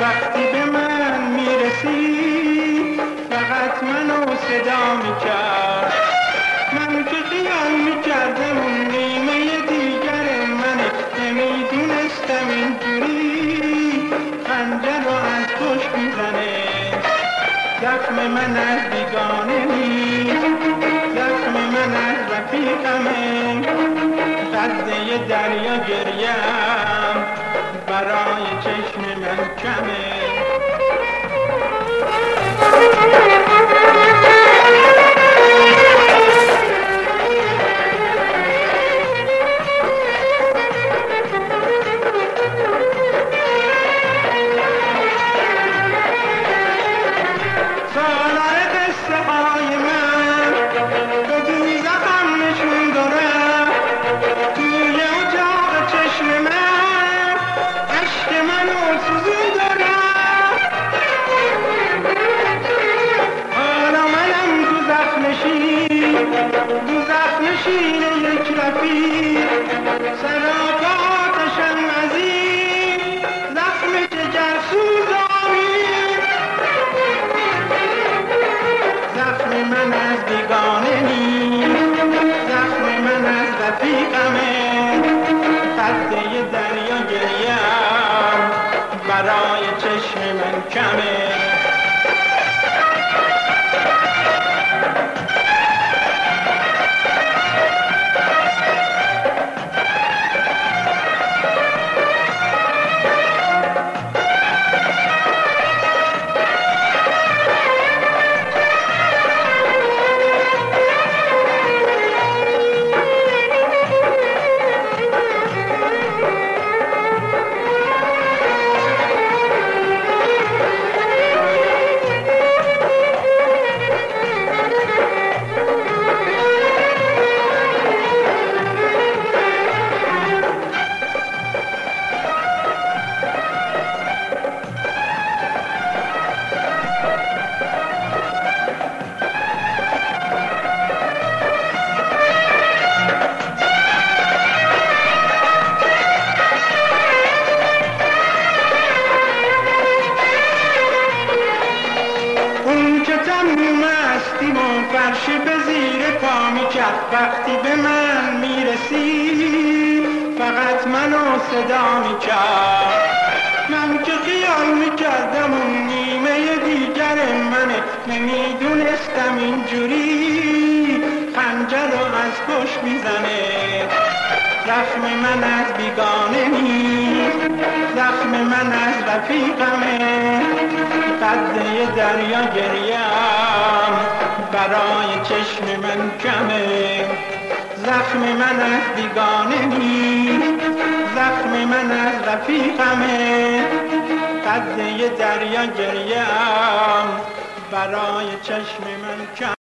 وقتی به من می‌رسی فقط منو صدا می‌کرد. من که خیال می‌کردم اون نیمه دیگر منه. نمی‌دونستم اینجوری خنجر رو از پشت می‌زنه. زخم من از بیگانه نیست. زخم من از رفیقمه. قده دریا چشم من من از رفیقمه. خطه فرش به زیر پا می‌کرد. وقتی به من می‌رسی فقط منو صدا می‌کرد. من که خیال می‌کردم اون نیمه دیگر منه. نمی‌دونستم اینجوری خنجر رو از پشت می‌زنه. زخم من از بیگانه نیست. زخم من از رفیقمه. قده دریا گریم برای چشم من کمه. زخم من از بیگانه نیست. زخم من از رفیقمه. قده دریا گریم برای چشم من کمه.